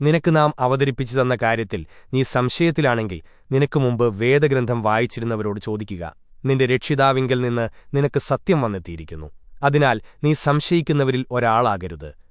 നിനക്ക് നാം അവതരിപ്പിച്ചു തന്ന കാര്യത്തിൽ നീ സംശയത്തിലാണെങ്കിൽ നിനക്ക് മുമ്പ് വേദഗ്രന്ഥം വായിച്ചിരുന്നവരോട് ചോദിക്കുക. നിന്റെ രക്ഷിതാവിങ്കിൽ നിന്ന് നിനക്ക് സത്യം വന്നെത്തിയിരിക്കുന്നു. അതിനാൽ നീ സംശയിക്കുന്നവരിൽ ഒരാളാകരുത്.